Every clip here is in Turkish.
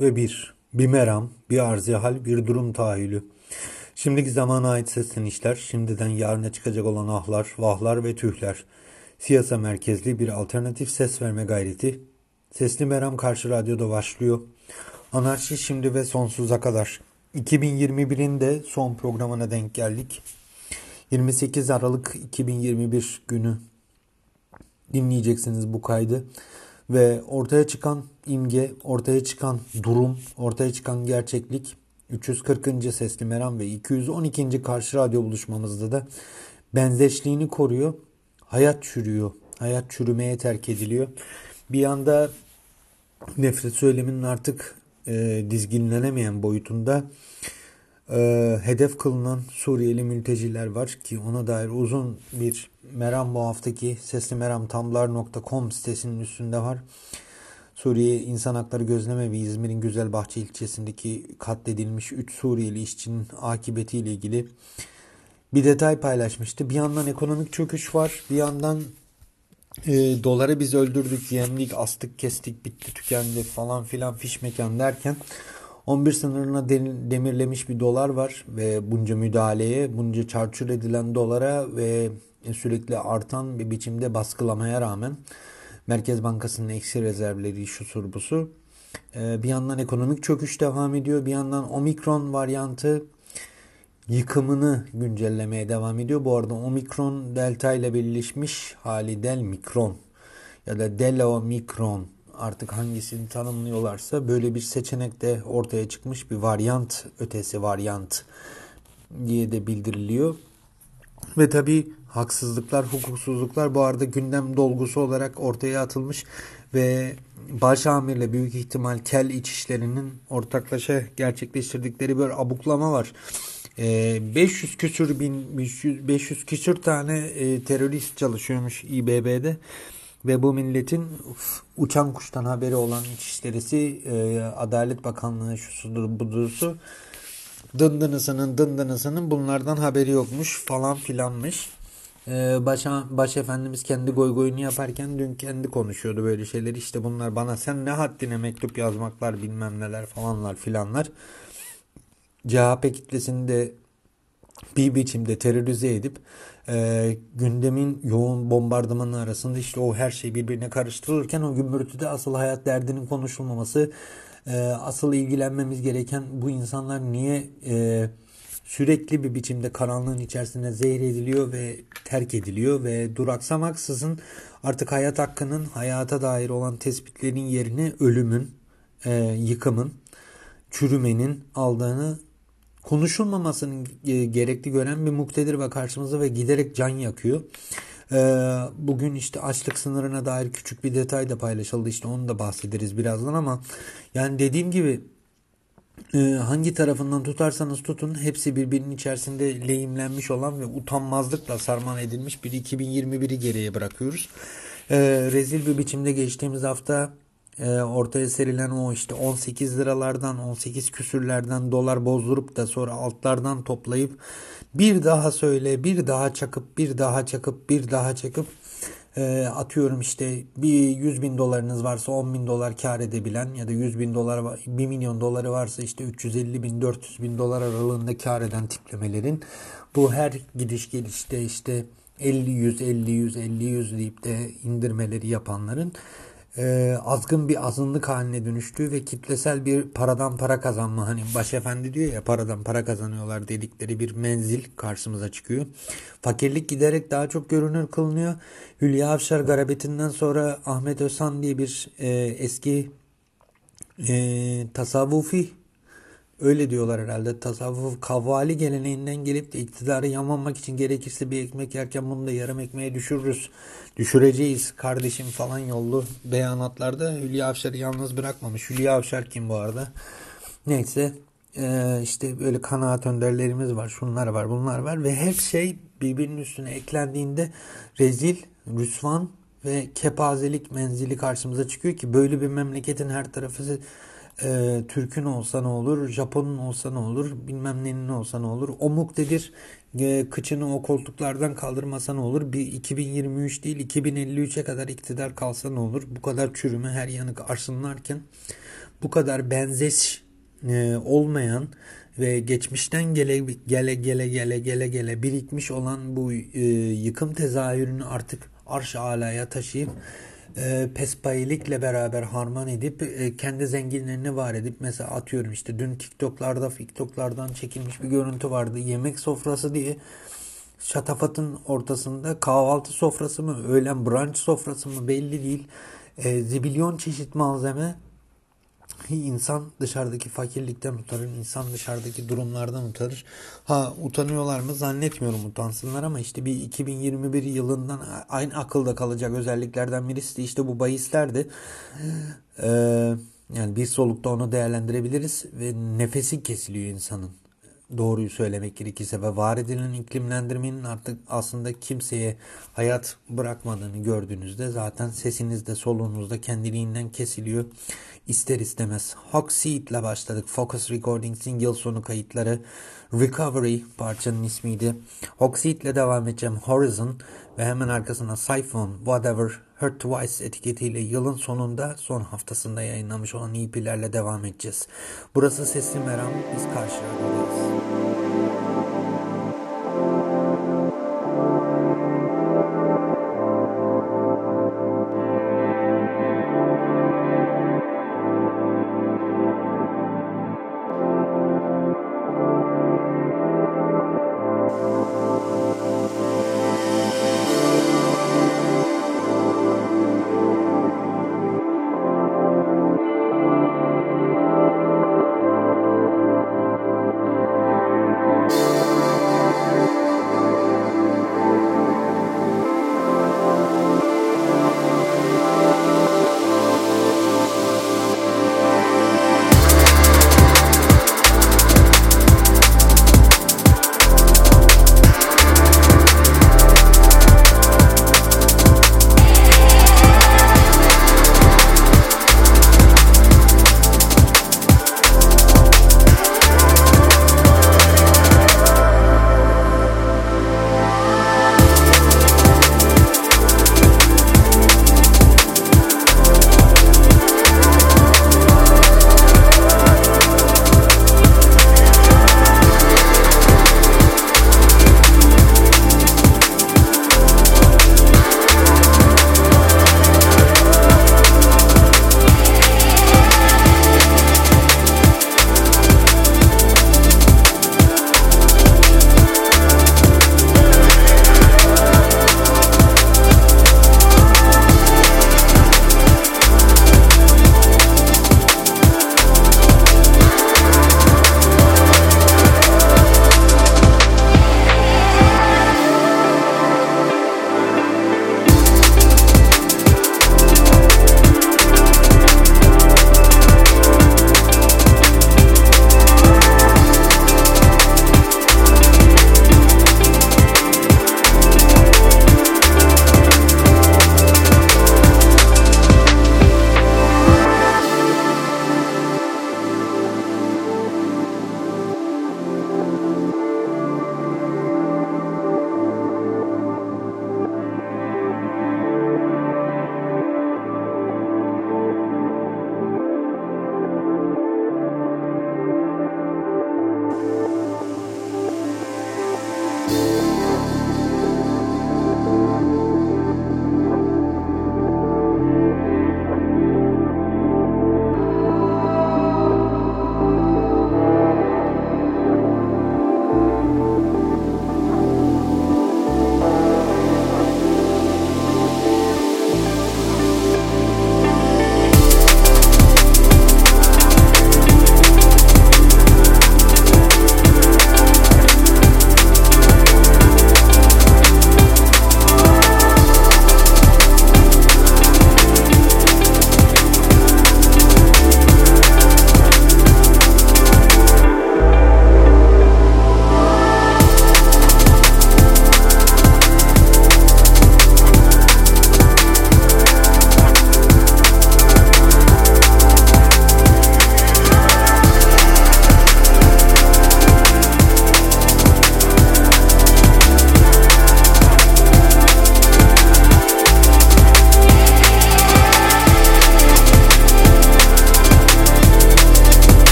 ve 3 ve 2 ve 1. Bir meram, bir arz hal, bir durum tahayyülü. Şimdiki zamana ait seslenişler, şimdiden yarına çıkacak olan ahlar, vahlar ve tühler. Siyasa merkezli bir alternatif ses verme gayreti. Sesli Meram Karşı Radyo'da başlıyor. Anarşi şimdi ve sonsuza kadar. 2021'in de son programına denk geldik. 28 Aralık 2021 günü dinleyeceksiniz bu kaydı. Ve ortaya çıkan imge, ortaya çıkan durum, ortaya çıkan gerçeklik 340. Sesli Meram ve 212. Karşı Radyo buluşmamızda da benzeşliğini koruyor. Hayat çürüyor. Hayat çürümeye terk ediliyor. Bir yanda nefret söyleminin artık e, dizginlenemeyen boyutunda e, hedef kılınan Suriyeli mülteciler var ki ona dair uzun bir Meram bu haftaki sesli meramtamlar.com sitesinin üstünde var. Suriye İnsan Hakları Gözleme ve İzmir'in Güzelbahçe ilçesindeki katledilmiş 3 Suriyeli işçinin akıbetiyle ilgili bir detay paylaşmıştı. Bir yandan ekonomik çöküş var. Bir yandan e, doları biz öldürdük, yemlik, astık, kestik, bitti, tükendi falan filan fiş mekan derken 11 sınırına demirlemiş bir dolar var ve bunca müdahaleye, bunca çarçur edilen dolara ve sürekli artan bir biçimde baskılamaya rağmen Merkez Bankası'nın eksi rezervleri şu surbusu ee, bir yandan ekonomik çöküş devam ediyor. Bir yandan omikron varyantı yıkımını güncellemeye devam ediyor. Bu arada omikron delta ile birleşmiş hali del mikron ya da del omikron artık hangisini tanımlıyorlarsa böyle bir seçenek de ortaya çıkmış bir varyant ötesi varyant diye de bildiriliyor. Ve tabi haksızlıklar, hukuksuzluklar bu arada gündem dolgusu olarak ortaya atılmış ve başamirle büyük ihtimal kel içişlerinin ortaklaşa gerçekleştirdikleri bir abuklama var. 500 küsür bin 500, 500 küsür tane e, terörist çalışıyormuş İBB'de ve bu milletin uçan kuştan haberi olan İçişlerisi e, Adalet Bakanlığı şusudur budursu dındınısının dındınısının bunlardan haberi yokmuş falan filanmış. Ee, başa, baş efendimiz kendi goy goyunu yaparken dün kendi konuşuyordu böyle şeyler. İşte bunlar bana sen ne haddine mektup yazmaklar bilmem neler falanlar filanlar. CHP kitlesini de bir biçimde terörize edip e, gündemin yoğun bombardımanı arasında işte o her şey birbirine karıştırılırken o gümbürtüde asıl hayat derdinin konuşulmaması e, asıl ilgilenmemiz gereken bu insanlar niye e, sürekli bir biçimde karanlığın içerisinde zehir ediliyor ve terk ediliyor ve duraksamaksızın artık hayat hakkının hayata dair olan tespitlerin yerine ölümün, e, yıkımın, çürümenin aldığını konuşulmamasının e, gerekli gören bir muktedir ve karşımıza ve giderek can yakıyor. Ee, bugün işte açlık sınırına dair küçük bir detay da paylaşıldı. İşte onu da bahsederiz birazdan ama yani dediğim gibi e, hangi tarafından tutarsanız tutun hepsi birbirinin içerisinde lehimlenmiş olan ve utanmazlıkla sarman edilmiş bir 2021'i geriye bırakıyoruz. Ee, rezil bir biçimde geçtiğimiz hafta e, ortaya serilen o işte 18 liralardan 18 küsürlerden dolar bozdurup da sonra altlardan toplayıp bir daha söyle bir daha çakıp bir daha çakıp bir daha çakıp e, atıyorum işte bir 100 bin dolarınız varsa 10 bin dolar kar edebilen ya da 100 bin dolar 1 milyon doları varsa işte 350 bin 400 bin dolar aralığında kar eden tiplemelerin bu her gidiş gelişte işte 50 100 50 100 50 100 deyip de indirmeleri yapanların e, azgın bir azınlık haline dönüştüğü ve kitlesel bir paradan para kazanma hani başefendi diyor ya paradan para kazanıyorlar dedikleri bir menzil karşımıza çıkıyor. Fakirlik giderek daha çok görünür kılınıyor. Hülya Avşar garabetinden sonra Ahmet Özhan diye bir e, eski e, tasavvufi Öyle diyorlar herhalde. Tasavvuf kavvali geleneğinden gelip de iktidarı yamanmak için gerekirse bir ekmek yerken bunu da yarım ekmeğe düşürürüz. Düşüreceğiz kardeşim falan yollu beyanatlarda Hülya Avşar'ı yalnız bırakmamış. Hülya Avşar kim bu arada? Neyse ee, işte böyle kanaat önderlerimiz var. Şunlar var bunlar var ve her şey birbirinin üstüne eklendiğinde rezil, rüsvan ve kepazelik menzili karşımıza çıkıyor ki böyle bir memleketin her tarafı e, Türk'ün olsa ne olur, Japon'un olsa ne olur, bilmem nenin olsa ne olur. O muktedir e, kıçını o koltuklardan kaldırmasa ne olur? Bir 2023 değil 2053'e kadar iktidar kalsa ne olur? Bu kadar çürüme her yanık arsınlarken bu kadar benzeş e, olmayan ve geçmişten gele gele gele gele gele gele birikmiş olan bu e, yıkım tezahürünü artık arş alaya taşıyıp e, pespayilikle beraber harman edip e, kendi zenginlerini var edip mesela atıyorum işte dün TikTok'larda TikTok'lardan çekilmiş bir görüntü vardı. Yemek sofrası diye şatafatın ortasında kahvaltı sofrası mı öğlen brunch sofrası mı belli değil. E, zibilyon çeşit malzeme insan dışarıdaki fakirlikten utanır, insan dışarıdaki durumlardan utanır. Ha utanıyorlar mı zannetmiyorum utansınlar ama işte bir 2021 yılından aynı akılda kalacak özelliklerden birisi de işte bu bahislerdi. Ee, yani bir solukta onu değerlendirebiliriz ve nefesi kesiliyor insanın. Doğruyu söylemek gerekirse ve var edilen iklimlendirmenin artık aslında kimseye hayat bırakmadığını gördüğünüzde zaten sesiniz de soluğunuz da kendiliğinden kesiliyor ister istemez. Hawkseed ile başladık. Focus Recordings'in yıl sonu kayıtları. Recovery parçanın ismiydi. Hawkseed ile devam edeceğim. Horizon ve hemen arkasına Siphon, Whatever, Hurt Twice etiketiyle yılın sonunda son haftasında yayınlamış olan EP'lerle devam edeceğiz. Burası Sesli Meram, biz karşı vergilerle,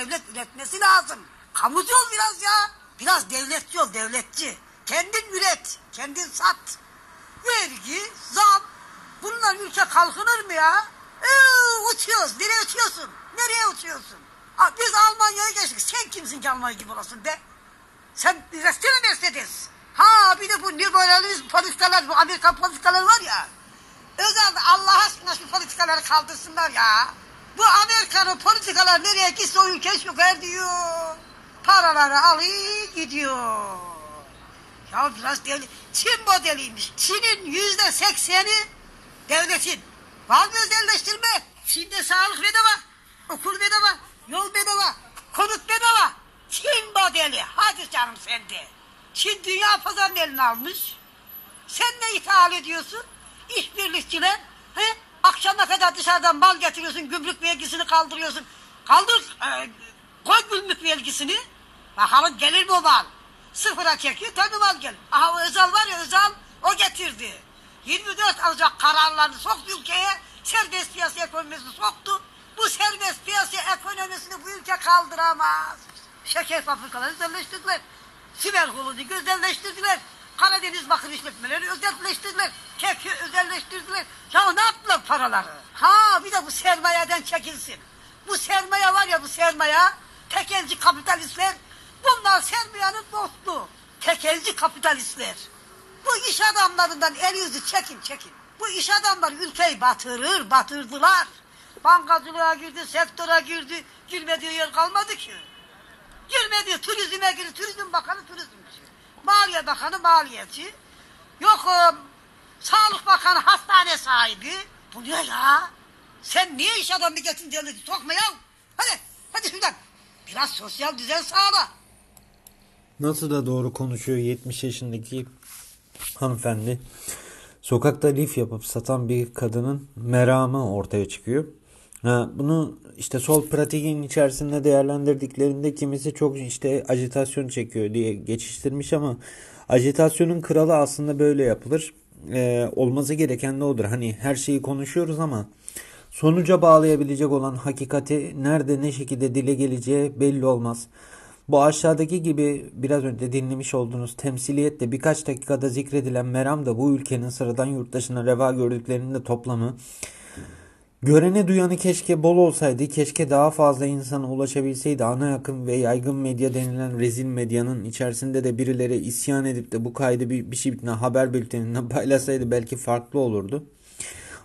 devlet üretmesi lazım. Kamucu ol biraz ya. Biraz devletçi ol, devletçi. Kendin üret, kendin sat. Vergi, zam. Bunlar ülke kalkınır mı ya? Ee, uçuyoruz. Nereye uçuyorsun? Nereye uçuyorsun? Aa, biz Almanya'ya geçtik. Sen kimsin ki Almanya gibi olasın be? Sen üretene Mercedes. Ha bir de bu liberalizm politikalar, bu Amerikan politikaları var ya. Özel Allah aşkına şu politikaları kaldırsınlar ya. Bu Amerika'nın politikalar nereye gitse o ülke çöker diyor. Paraları alıyor gidiyor. Ya biraz devlet. Çin modeliymiş. Çin'in yüzde sekseni devletin. Var mı özelleştirme? Çin'de sağlık bedava, okul bedava, yol bedava, konut bedava. Çin modeli. Hadi canım sen de. Çin dünya pazarını eline almış. Sen ne ithal ediyorsun? İşbirlikçiler. He? Akşama kadar dışarıdan mal getiriyorsun, gümrük vergisini kaldırıyorsun. Kaldır, e, koy gümrük vergisini. Bakalım gelir mi o mal? Sıfıra çekiyor, tabii mal gelir. Aha o Özal var ya Özal, o getirdi. 24 alacak kararlarını soktu ülkeye, serbest piyasa ekonomisini soktu. Bu serbest piyasa ekonomisini bu ülke kaldıramaz. Şeker fabrikaları özelleştirdiler. Siber Hulu'nu özelleştirdiler. Karadeniz bakır işletmeleri özelleştirdiler. Kepçe özelleştirdiler. Ya ne yaptılar paraları? Ha bir de bu sermayeden çekilsin. Bu sermaye var ya bu sermaye, tekelci kapitalistler, bunlar sermayenin dostu. Tekelci kapitalistler. Bu iş adamlarından el yüzü çekin çekin. Bu iş adamları ülkeyi batırır, batırdılar. Bankacılığa girdi, sektöre girdi, girmediği yer kalmadı ki. Girmediği turizme girdi, turizm bakanı turizmci. Maliye bakanı maliyeci. Yok o, sağlık bakanı hastane sahibi. Bu ne ya? Sen niye iş adamı getirin devleti sokma ya? Hadi, hadi şuradan. Biraz sosyal düzen sağla. Nasıl da doğru konuşuyor 70 yaşındaki hanımefendi. Sokakta lif yapıp satan bir kadının meramı ortaya çıkıyor. Bunu işte sol pratiğin içerisinde değerlendirdiklerinde kimisi çok işte ajitasyon çekiyor diye geçiştirmiş ama ajitasyonun kralı aslında böyle yapılır. Ee, olması gereken de odur. Hani her şeyi konuşuyoruz ama sonuca bağlayabilecek olan hakikati nerede ne şekilde dile geleceği belli olmaz. Bu aşağıdaki gibi biraz önce dinlemiş olduğunuz temsiliyette birkaç dakikada zikredilen meram da bu ülkenin sıradan yurttaşına reva gördüklerinin de toplamı. Görene duyanı keşke bol olsaydı, keşke daha fazla insana ulaşabilseydi. Ana yakın ve yaygın medya denilen rezil medyanın içerisinde de birileri isyan edip de bu kaydı bir, bir şey haber bülteninden paylaşsaydı belki farklı olurdu.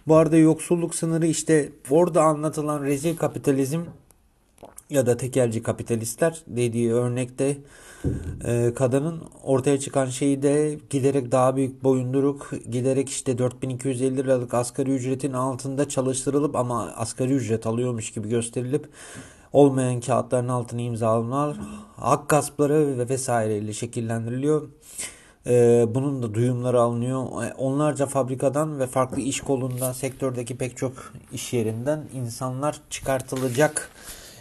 Bu arada yoksulluk sınırı işte orada anlatılan rezil kapitalizm ya da tekelci kapitalistler dediği örnekte e, kadının ortaya çıkan şeyi de giderek daha büyük boyunduruk, giderek işte 4250 liralık asgari ücretin altında çalıştırılıp ama asgari ücret alıyormuş gibi gösterilip olmayan kağıtların altına imzalanan hak gaspları ve vesaireyle şekillendiriliyor. Ee, bunun da duyumları alınıyor. Onlarca fabrikadan ve farklı iş kolunda sektördeki pek çok iş yerinden insanlar çıkartılacak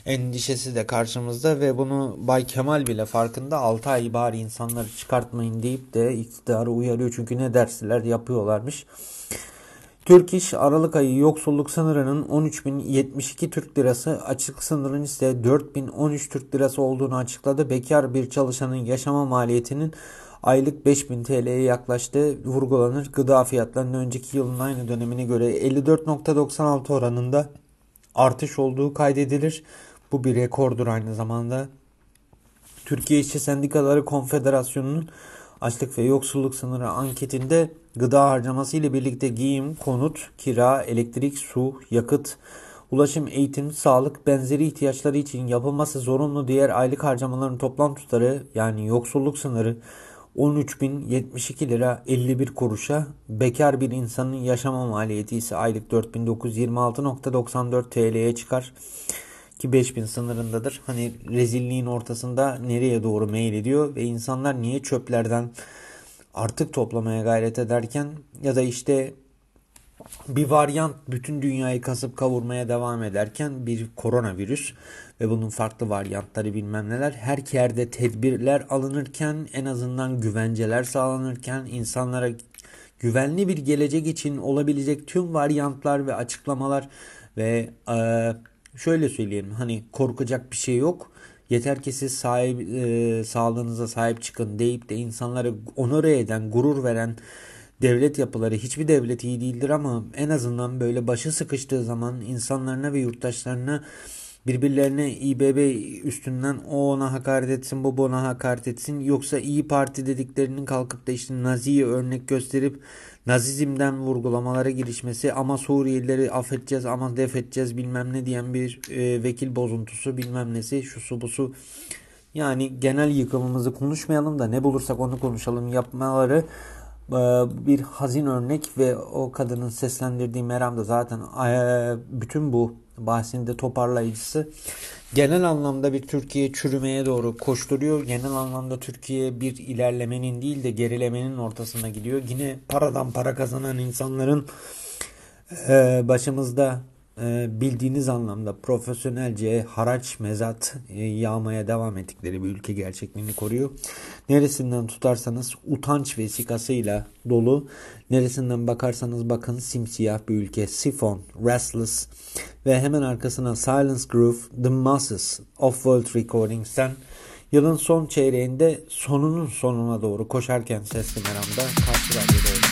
endişesi de karşımızda ve bunu Bay Kemal bile farkında 6 ay bari insanları çıkartmayın deyip de iktidarı uyarıyor. Çünkü ne dersler yapıyorlarmış. Türk İş Aralık ayı yoksulluk sınırının 13.072 Türk Lirası, açık sınırın ise 4.013 Türk Lirası olduğunu açıkladı. Bekar bir çalışanın yaşama maliyetinin aylık 5000 TL'ye yaklaştığı vurgulanır. Gıda fiyatlarının önceki yılın aynı dönemine göre 54.96 oranında artış olduğu kaydedilir. Bu bir rekordur aynı zamanda. Türkiye İşçi Sendikaları Konfederasyonu'nun açlık ve yoksulluk sınırı anketinde gıda harcaması ile birlikte giyim, konut, kira, elektrik, su, yakıt, ulaşım, eğitim, sağlık benzeri ihtiyaçları için yapılması zorunlu diğer aylık harcamaların toplam tutarı yani yoksulluk sınırı 13.072 lira 51 kuruşa, bekar bir insanın yaşama maliyeti ise aylık 4.926.94 TL'ye çıkar ki 5000 sınırındadır. Hani rezilliğin ortasında nereye doğru meyil ediyor ve insanlar niye çöplerden artık toplamaya gayret ederken ya da işte bir varyant bütün dünyayı kasıp kavurmaya devam ederken bir koronavirüs ve bunun farklı varyantları bilmem neler her yerde tedbirler alınırken en azından güvenceler sağlanırken insanlara güvenli bir gelecek için olabilecek tüm varyantlar ve açıklamalar ve e, şöyle söyleyelim hani korkacak bir şey yok. Yeter ki siz sahip, e, sağlığınıza sahip çıkın deyip de insanları onore eden, gurur veren devlet yapıları hiçbir devlet iyi değildir ama en azından böyle başı sıkıştığı zaman insanlarına ve yurttaşlarına birbirlerine İBB üstünden o ona hakaret etsin bu ona hakaret etsin. Yoksa iyi Parti dediklerinin kalkıp da işte Nazi'yi örnek gösterip Nazizmden vurgulamalara girişmesi ama Suriyelileri affedeceğiz ama def edeceğiz bilmem ne diyen bir e, vekil bozuntusu bilmem nesi şu su bu su yani genel yıkımımızı konuşmayalım da ne bulursak onu konuşalım yapmaları e, bir hazin örnek ve o kadının seslendirdiği Meram da zaten e, bütün bu bahsinde toparlayıcısı. Genel anlamda bir Türkiye çürümeye doğru koşturuyor. Genel anlamda Türkiye bir ilerlemenin değil de gerilemenin ortasına gidiyor. Yine paradan para kazanan insanların e, başımızda bildiğiniz anlamda profesyonelce haraç mezat e, yağmaya devam ettikleri bir ülke gerçekliğini koruyor. Neresinden tutarsanız utanç vesikasıyla dolu. Neresinden bakarsanız bakın simsiyah bir ülke. Sifon, Restless ve hemen arkasına Silence Groove, The Masses of World Recordings'ten yılın son çeyreğinde sonunun sonuna doğru koşarken Sesli Meram'da karşı radyoda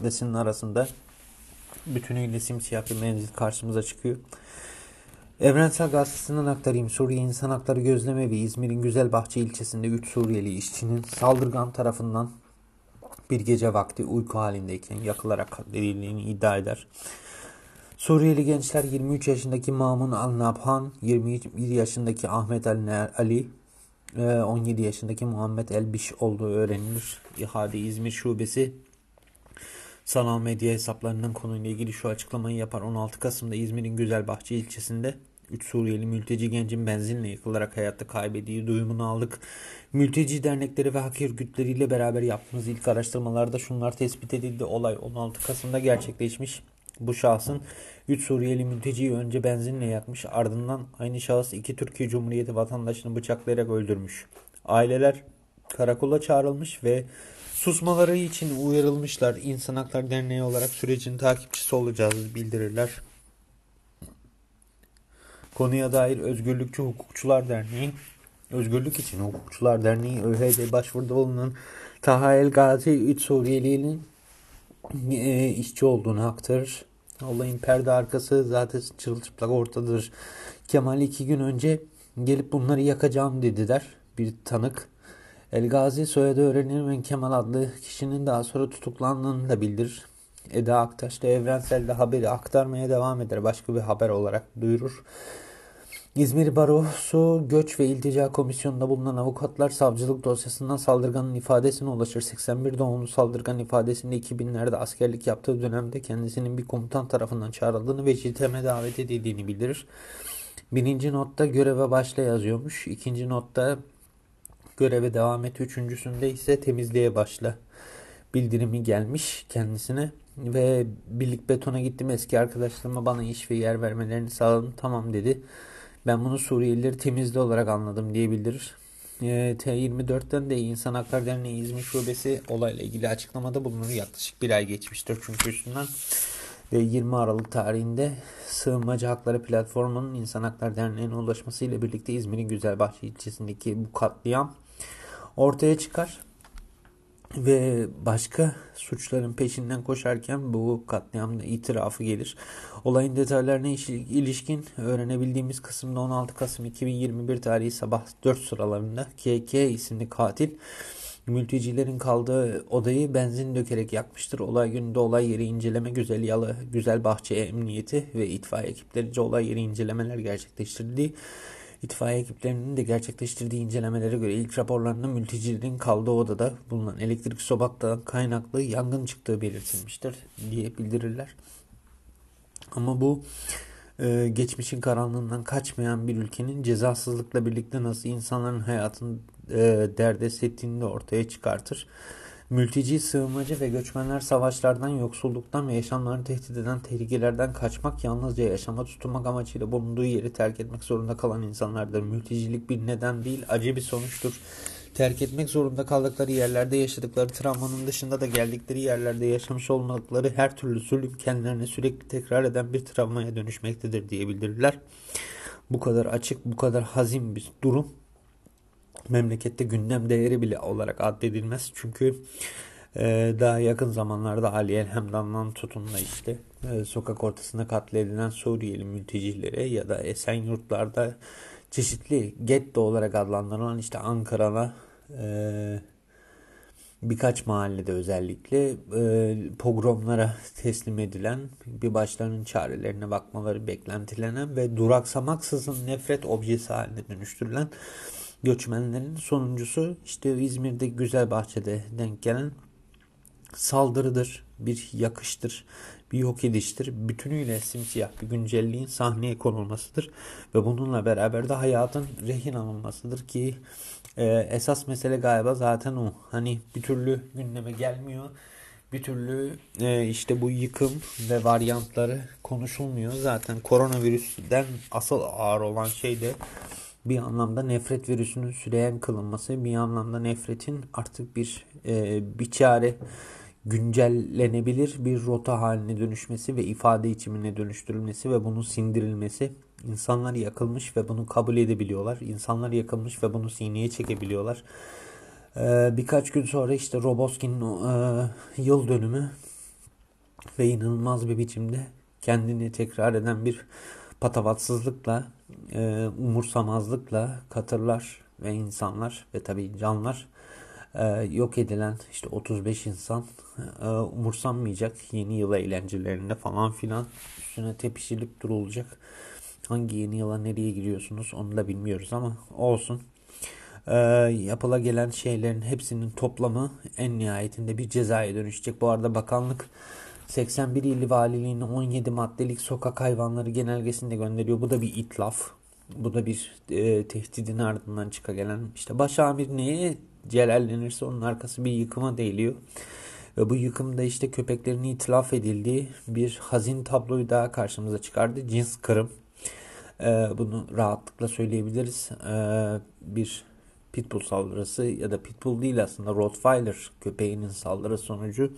maddesinin arasında bütünüyle simsiyah bir menzil karşımıza çıkıyor. Evrensel Gazetesi'nden aktarayım. Suriye İnsan Hakları Gözleme ve İzmir'in Güzelbahçe ilçesinde 3 Suriyeli işçinin saldırgan tarafından bir gece vakti uyku halindeyken yakılarak katledildiğini iddia eder. Suriyeli gençler 23 yaşındaki Mamun Al-Nabhan, 21 yaşındaki Ahmet Ali, 17 yaşındaki Muhammed Elbiş olduğu öğrenilir. İHA'de İzmir Şubesi sanal medya hesaplarından konuyla ilgili şu açıklamayı yapar. 16 Kasım'da İzmir'in Güzelbahçe ilçesinde 3 Suriyeli mülteci gencin benzinle yıkılarak hayatta kaybettiği duyumunu aldık. Mülteci dernekleri ve hak örgütleriyle beraber yaptığımız ilk araştırmalarda şunlar tespit edildi. Olay 16 Kasım'da gerçekleşmiş. Bu şahsın 3 Suriyeli mülteciyi önce benzinle yakmış ardından aynı şahıs iki Türkiye Cumhuriyeti vatandaşını bıçaklayarak öldürmüş. Aileler karakola çağrılmış ve susmaları için uyarılmışlar. İnsan Hakları Derneği olarak sürecin takipçisi olacağız bildirirler. Konuya dair Özgürlükçü Hukukçular Derneği, Özgürlük için Hukukçular Derneği ÖHD başvuruda bulunan Taha El Gazi 3 Suriyeli'nin e, işçi olduğunu aktarır. Olayın perde arkası zaten çırılçıplak ortadır. Kemal iki gün önce gelip bunları yakacağım dediler. Bir tanık. El Gazi soyadı öğrenir ve Kemal adlı kişinin daha sonra tutuklandığını da bildirir. Eda Aktaş da Evrensel'de haberi aktarmaya devam eder. Başka bir haber olarak duyurur. İzmir Barosu Göç ve İltica Komisyonu'nda bulunan avukatlar savcılık dosyasından saldırganın ifadesine ulaşır. 81 doğumlu saldırgan ifadesinde 2000'lerde askerlik yaptığı dönemde kendisinin bir komutan tarafından çağrıldığını ve CİTEM'e davet edildiğini bildirir. Birinci notta göreve başla yazıyormuş. İkinci notta göreve devam et. Üçüncüsünde ise temizliğe başla bildirimi gelmiş kendisine ve birlik betona gittim eski arkadaşlarıma bana iş ve yer vermelerini sağladım tamam dedi. Ben bunu Suriyelileri temizli olarak anladım diye bildirir. E, T24'ten de İnsan Hakları Derneği İzmir Şubesi olayla ilgili açıklamada bulunur. Yaklaşık bir ay geçmiştir çünkü üstünden. Ve 20 Aralık tarihinde Sığınmacı Hakları Platformu'nun İnsan Hakları Derneği'ne ulaşmasıyla birlikte İzmir'in Güzelbahçe ilçesindeki bu katliam ortaya çıkar. ve başka suçların peşinden koşarken bu katliamda itirafı gelir. Olayın detaylarına ilişkin öğrenebildiğimiz kısımda 16 Kasım 2021 tarihi sabah 4 sıralarında KK isimli katil mültecilerin kaldığı odayı benzin dökerek yakmıştır. Olay gününde olay yeri inceleme Güzel Yalı Güzel Bahçe Emniyeti ve itfaiye ekiplerince olay yeri incelemeler gerçekleştirdiği İtfaiye ekiplerinin de gerçekleştirdiği incelemelere göre ilk raporlarında mültecilerin kaldığı odada bulunan elektrik sobaktan kaynaklı yangın çıktığı belirtilmiştir diye bildirirler. Ama bu e, geçmişin karanlığından kaçmayan bir ülkenin cezasızlıkla birlikte nasıl insanların hayatını e, derdest ettiğini de ortaya çıkartır. Mülteci, sığınmacı ve göçmenler savaşlardan, yoksulluktan ve yaşamlarını tehdit eden tehlikelerden kaçmak, yalnızca yaşama tutunmak amacıyla bulunduğu yeri terk etmek zorunda kalan insanlardır. Mültecilik bir neden değil, acı bir sonuçtur. Terk etmek zorunda kaldıkları yerlerde yaşadıkları travmanın dışında da geldikleri yerlerde yaşamış olmadıkları her türlü zulüm kendilerine sürekli tekrar eden bir travmaya dönüşmektedir diye bildirirler. Bu kadar açık, bu kadar hazin bir durum memlekette gündem değeri bile olarak addedilmez. Çünkü e, daha yakın zamanlarda Ali Elhamdan'dan tutun işte e, sokak ortasında katledilen Suriyeli mültecilere ya da Esenyurtlarda çeşitli getto olarak adlandırılan işte Ankara'na e, birkaç mahallede özellikle e, pogromlara teslim edilen bir başlarının çarelerine bakmaları beklentilenen ve duraksamaksızın nefret objesi haline dönüştürülen göçmenlerin sonuncusu işte İzmir'de güzel bahçede denk gelen saldırıdır, bir yakıştır, bir yok ediştir. Bütünüyle simsiyah bir güncelliğin sahneye konulmasıdır. Ve bununla beraber de hayatın rehin alınmasıdır ki e, esas mesele galiba zaten o. Hani bir türlü gündeme gelmiyor. Bir türlü e, işte bu yıkım ve varyantları konuşulmuyor. Zaten koronavirüsten asıl ağır olan şey de bir anlamda nefret virüsünün süreyen kılınması, bir anlamda nefretin artık bir e, bir güncellenebilir bir rota haline dönüşmesi ve ifade içimine dönüştürülmesi ve bunun sindirilmesi. İnsanlar yakılmış ve bunu kabul edebiliyorlar. İnsanlar yakılmış ve bunu sineye çekebiliyorlar. Ee, birkaç gün sonra işte Roboskin'in e, yıl dönümü ve inanılmaz bir biçimde kendini tekrar eden bir patavatsızlıkla, e, umursamazlıkla katırlar ve insanlar ve tabii canlar e, yok edilen işte 35 insan e, umursanmayacak yeni yıl eğlencelerinde falan filan üstüne tepişilip durulacak. Hangi yeni yıla nereye giriyorsunuz onu da bilmiyoruz ama olsun. E, yapıla gelen şeylerin hepsinin toplamı en nihayetinde bir cezaya dönüşecek. Bu arada bakanlık 81 illi valiliğine 17 maddelik sokak hayvanları genelgesini de gönderiyor. Bu da bir itlaf. Bu da bir e, tehdidin ardından çıka gelen işte başamir neye celallenirse onun arkası bir yıkıma değiliyor. Ve bu yıkımda işte köpeklerin itilaf edildiği bir hazin tabloyu daha karşımıza çıkardı. Cins kırım. Ee, bunu rahatlıkla söyleyebiliriz. Ee, bir pitbull saldırısı ya da pitbull değil aslında Rottweiler köpeğinin saldırısı sonucu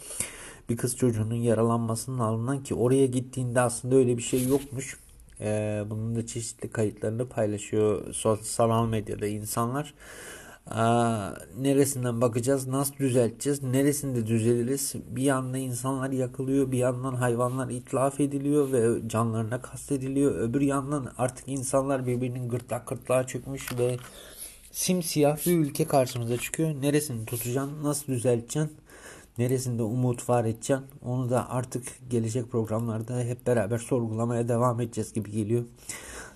bir kız çocuğunun yaralanmasının ardından ki oraya gittiğinde aslında öyle bir şey yokmuş. Ee, bunun da çeşitli kayıtlarını paylaşıyor sosyal medyada insanlar. Aa, neresinden bakacağız, nasıl düzelteceğiz, neresinde düzeliriz? Bir yanda insanlar yakılıyor, bir yandan hayvanlar itlaf ediliyor ve canlarına kastediliyor. Öbür yandan artık insanlar birbirinin gırtlak gırtlağa çökmüş ve simsiyah bir ülke karşımıza çıkıyor. Neresini tutacaksın, nasıl düzelteceksin? Neresinde umut var edeceksin onu da artık gelecek programlarda hep beraber sorgulamaya devam edeceğiz gibi geliyor.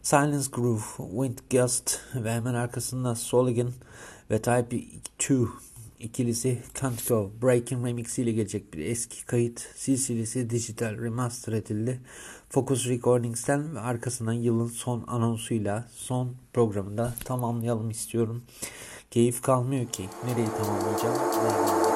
Silence Groove, Wind Gust ve hemen arkasında Soligan ve Type 2 ikilisi Can't Go Breaking Remix ile gelecek bir eski kayıt silsilesi dijital remaster edildi. Focus Recordings'ten ve arkasından yılın son anonsuyla son programında tamamlayalım istiyorum. Keyif kalmıyor ki. Nereyi tamamlayacağım? Nereye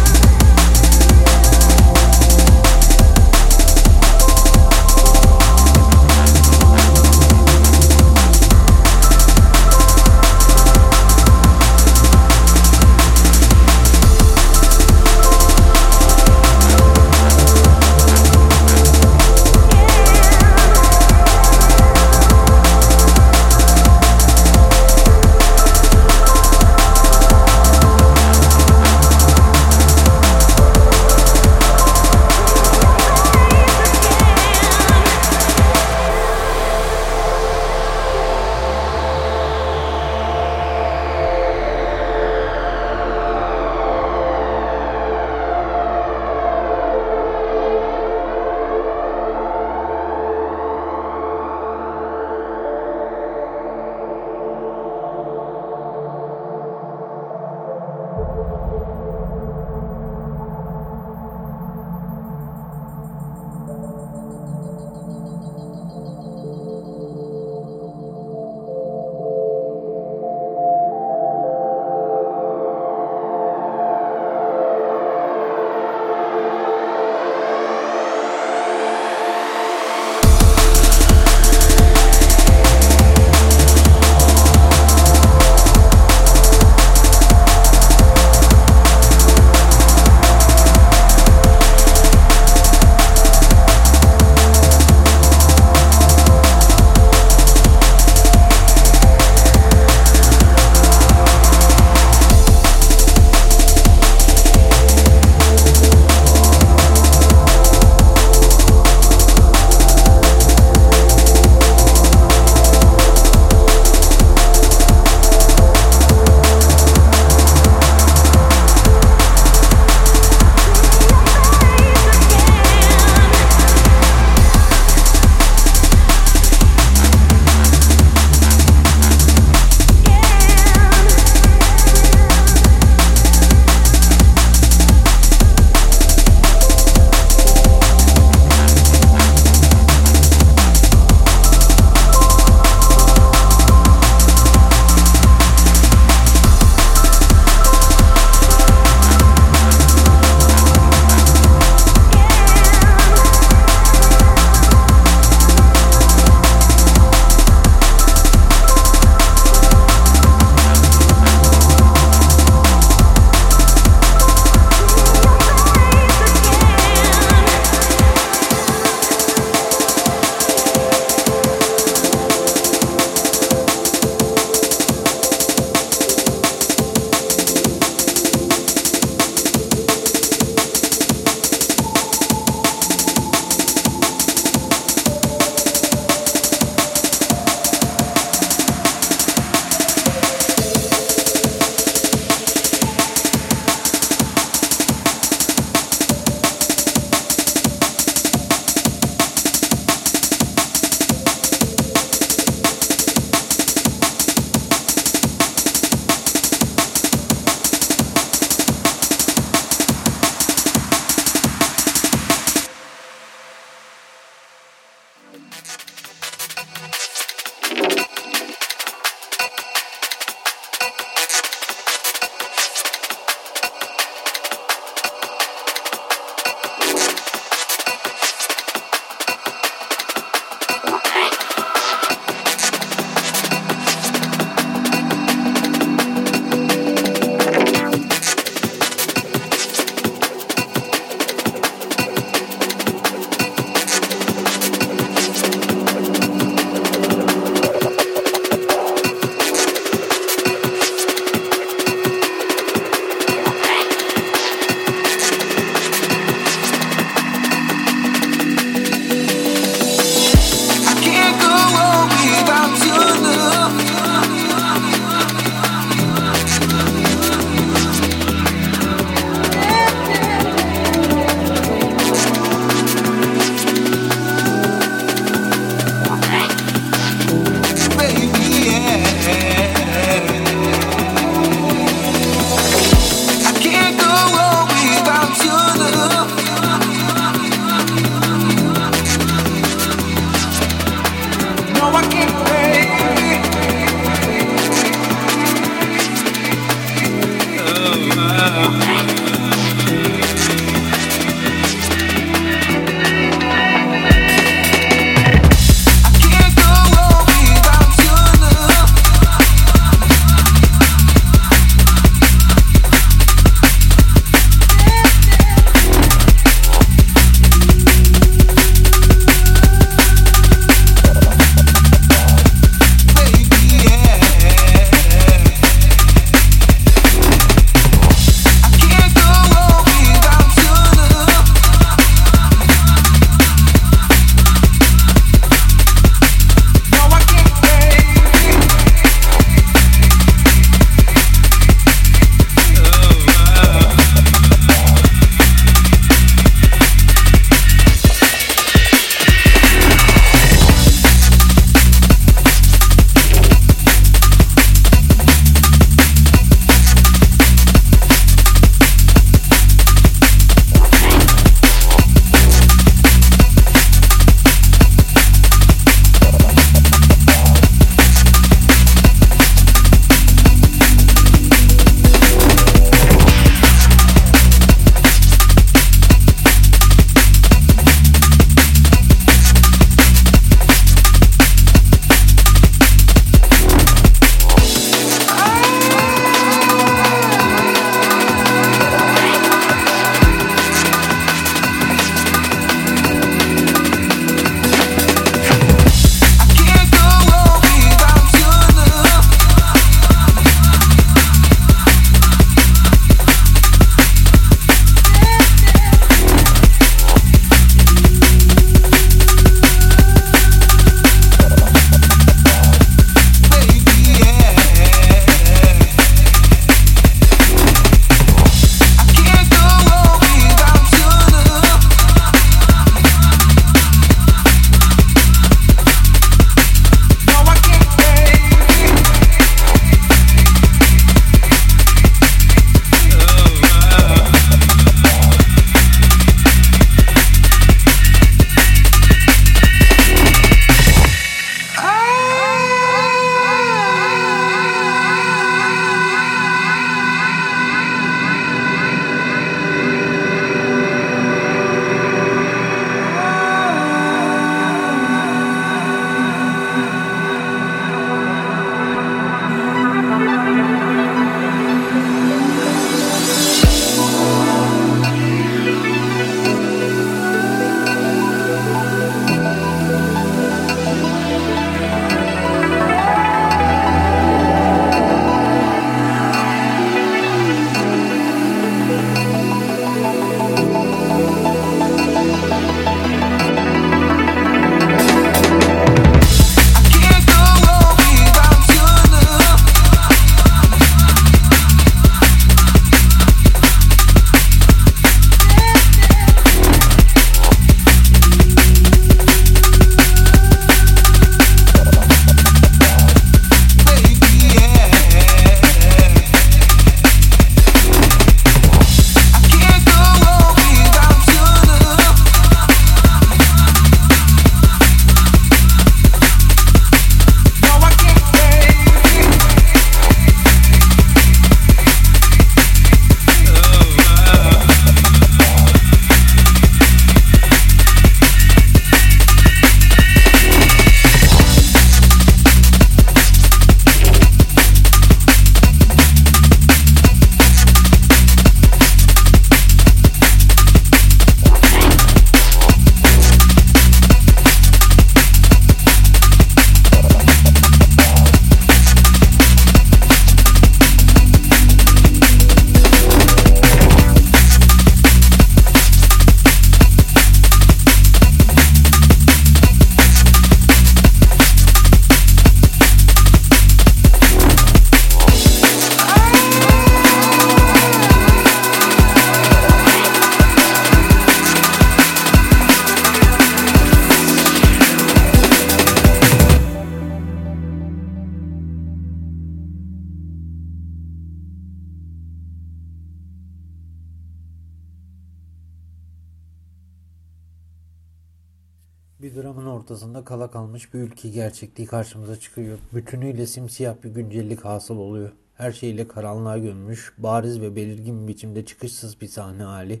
dramın ortasında kala kalmış bir ülke gerçekliği karşımıza çıkıyor. Bütünüyle simsiyah bir güncellik hasıl oluyor. Her şeyle karanlığa gömmüş, bariz ve belirgin bir biçimde çıkışsız bir sahne hali.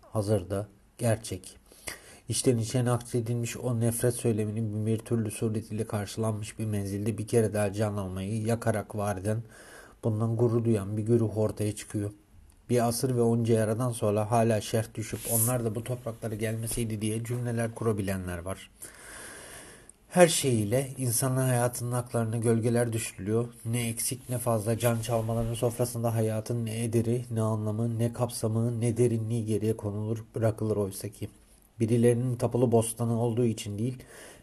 Hazırda gerçek. İçten içe aksedilmiş o nefret söyleminin bir türlü suretiyle karşılanmış bir menzilde bir kere daha can almayı yakarak var eden, bundan gurur duyan bir güruh ortaya çıkıyor. Bir asır ve onca yaradan sonra hala şerh düşüp onlar da bu topraklara gelmeseydi diye cümleler kurabilenler var. Her şeyiyle insanın hayatının haklarına gölgeler düşürülüyor. Ne eksik ne fazla can çalmaların sofrasında hayatın ne ederi, ne anlamı, ne kapsamı, ne derinliği geriye konulur, bırakılır oysa ki. Birilerinin tapulu bostanı olduğu için değil,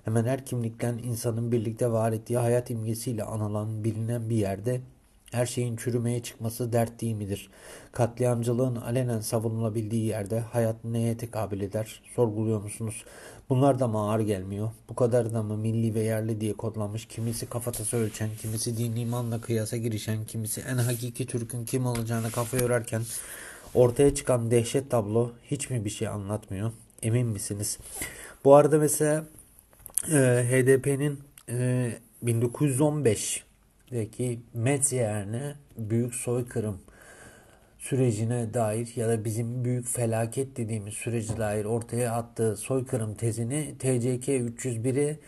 hemen her kimlikten insanın birlikte var ettiği hayat imgesiyle anılan, bilinen bir yerde her şeyin çürümeye çıkması dert değil midir? Katliamcılığın alenen savunulabildiği yerde hayat neye tekabül eder? Sorguluyor musunuz? Bunlar da mı ağır gelmiyor? Bu kadar da mı milli ve yerli diye kodlanmış, kimisi kafatası ölçen, kimisi dini imanla kıyasa girişen, kimisi en hakiki Türk'ün kim olacağını kafa yorarken ortaya çıkan dehşet tablo hiç mi bir şey anlatmıyor? Emin misiniz? Bu arada mesela e, HDP'nin e, 1915 ki Metz yerine büyük soykırım sürecine dair ya da bizim büyük felaket dediğimiz sürece dair ortaya attığı soykırım tezini TCK 301'i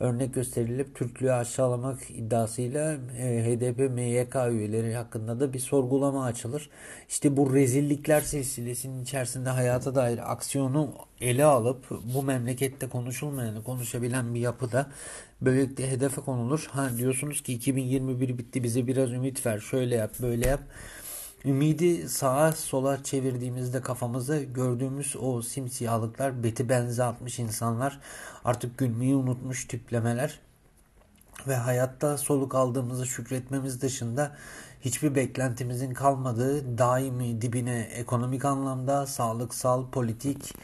örnek gösterilip Türklüğü aşağılamak iddiasıyla e, HDP MYK üyeleri hakkında da bir sorgulama açılır. İşte bu rezillikler silsilesinin içerisinde hayata dair aksiyonu ele alıp bu memlekette konuşulmayanı konuşabilen bir yapıda böylelikle hedefe konulur. Ha diyorsunuz ki 2021 bitti bize biraz ümit ver şöyle yap böyle yap. Ümidi sağa sola çevirdiğimizde kafamızı gördüğümüz o simsiyahlıklar, beti benze atmış insanlar, artık gülmeyi unutmuş tiplemeler ve hayatta soluk aldığımızı şükretmemiz dışında hiçbir beklentimizin kalmadığı daimi dibine ekonomik anlamda, sağlıksal, politik,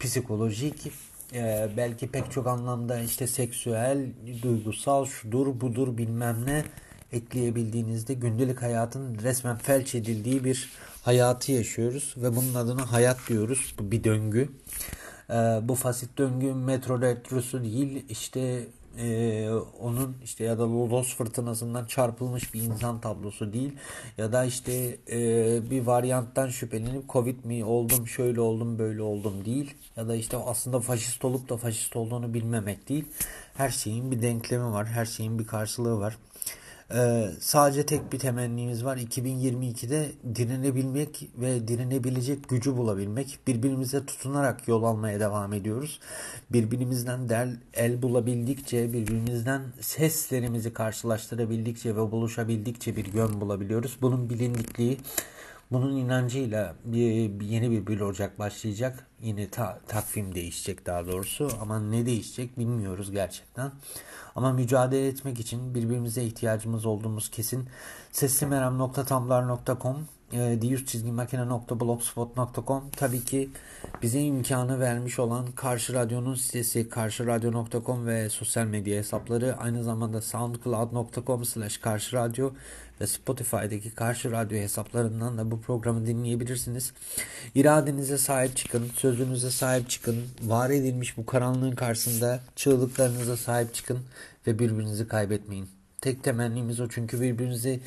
psikolojik, e, belki pek çok anlamda işte seksüel, duygusal, şudur budur bilmem ne ekleyebildiğinizde gündelik hayatın resmen felç edildiği bir hayatı yaşıyoruz ve bunun adına hayat diyoruz. Bu bir döngü. Ee, bu fasit döngü metro retrosu değil işte e, onun işte ya da Lodos fırtınasından çarpılmış bir insan tablosu değil ya da işte e, bir varyanttan şüphelenip Covid mi oldum şöyle oldum böyle oldum değil ya da işte aslında faşist olup da faşist olduğunu bilmemek değil her şeyin bir denklemi var her şeyin bir karşılığı var ee, sadece tek bir temennimiz var. 2022'de direnebilmek ve direnebilecek gücü bulabilmek. Birbirimize tutunarak yol almaya devam ediyoruz. Birbirimizden del, el bulabildikçe, birbirimizden seslerimizi karşılaştırabildikçe ve buluşabildikçe bir yön bulabiliyoruz. Bunun bilindikliği bunun inancıyla bir, yeni bir 1 Ocak başlayacak. Yine ta, takvim değişecek daha doğrusu ama ne değişecek bilmiyoruz gerçekten. Ama mücadele etmek için birbirimize ihtiyacımız olduğumuz kesin. Seslimeram.tumblr.com e, diyüz çizgi makine.blogspot.com tabii ki bize imkanı vermiş olan Karşı Radyo'nun sitesi karşıradyo.com ve sosyal medya hesapları aynı zamanda soundcloud.com slash karşı radyo ve Spotify'daki Karşı Radyo hesaplarından da bu programı dinleyebilirsiniz. İradenize sahip çıkın, sözünüze sahip çıkın, var edilmiş bu karanlığın karşısında çığlıklarınıza sahip çıkın ve birbirinizi kaybetmeyin. Tek temennimiz o çünkü birbirinizi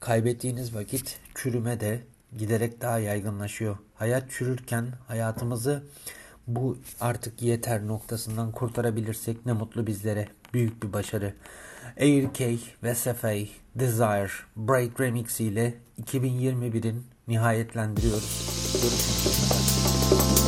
kaybettiğiniz vakit çürüme de giderek daha yaygınlaşıyor. Hayat çürürken hayatımızı bu artık yeter noktasından kurtarabilirsek ne mutlu bizlere. Büyük bir başarı. Air ve Sefay Desire Break Remix ile 2021'in nihayetlendiriyoruz. Görüşmek üzere.